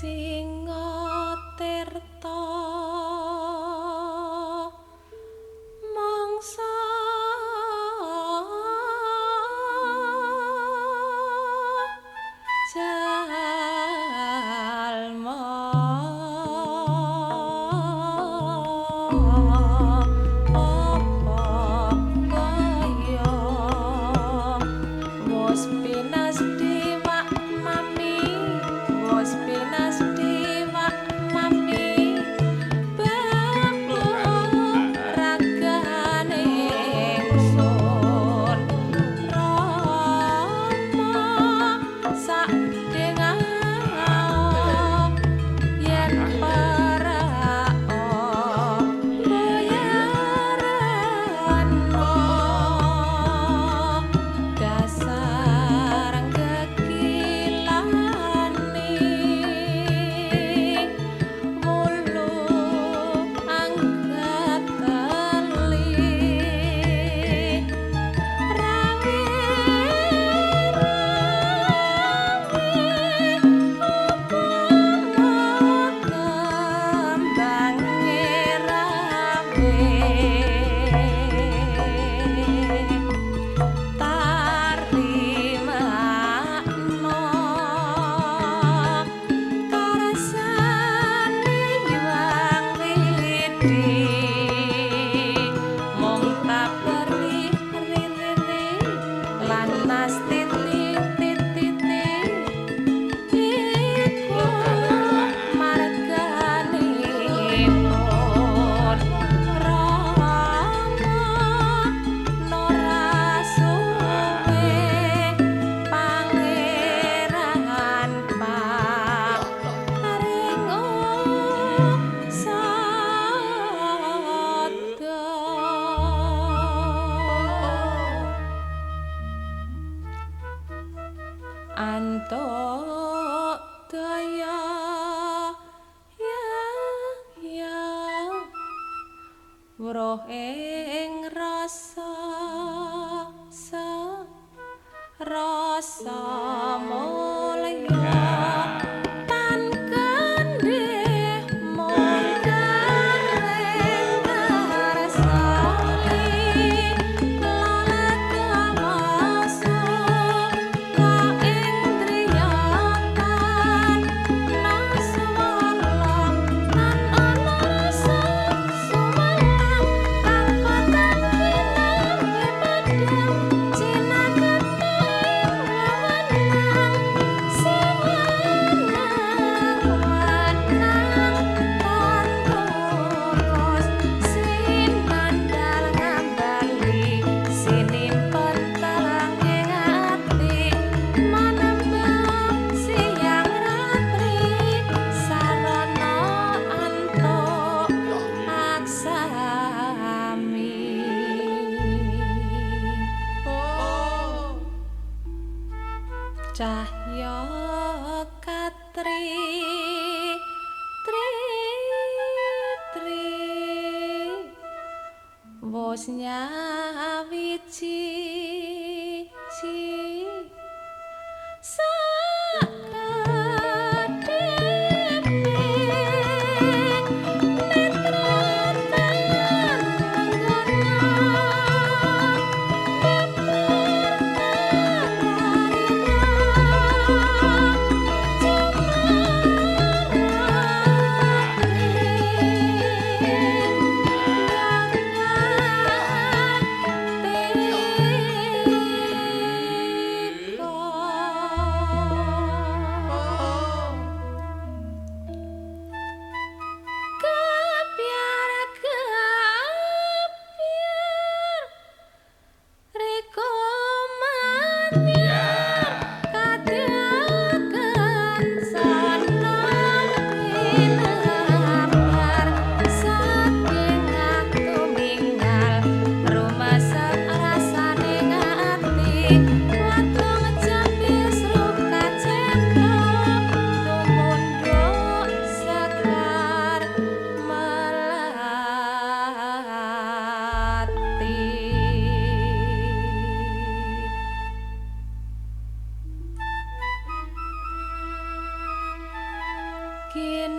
singa tirta mangsa. Jalma. llegaste. Weruh ing rasa sa rasa wos nyawiji skin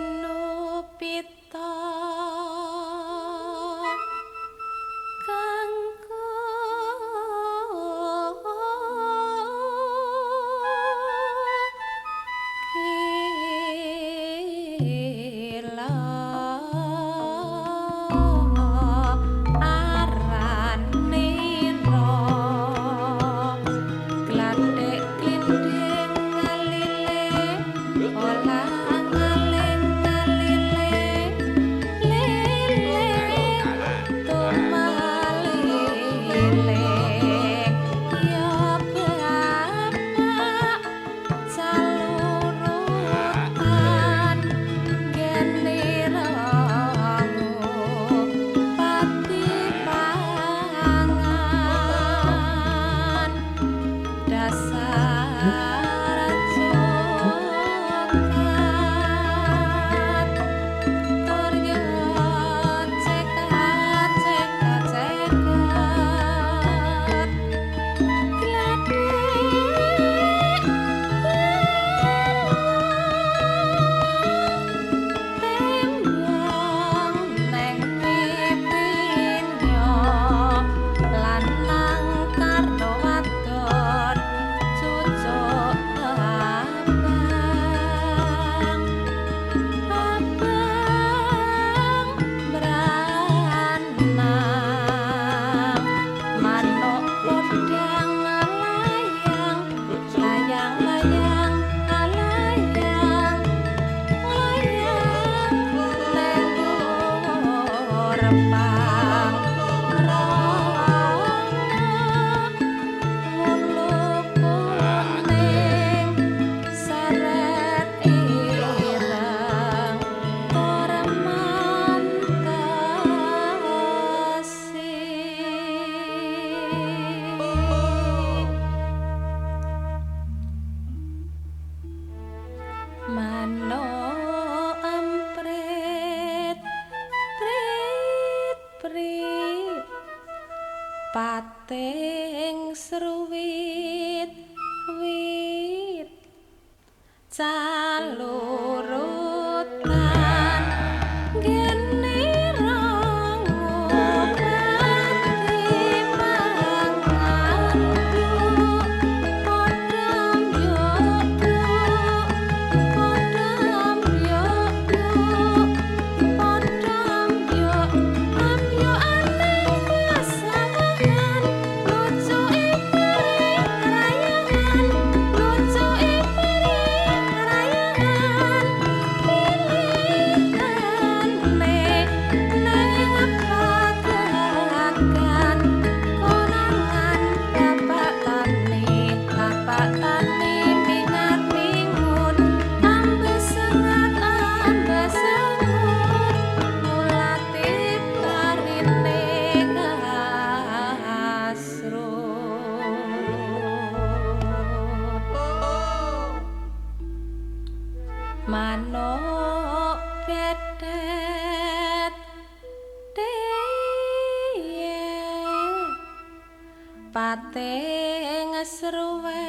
graça. Pating pating sruwe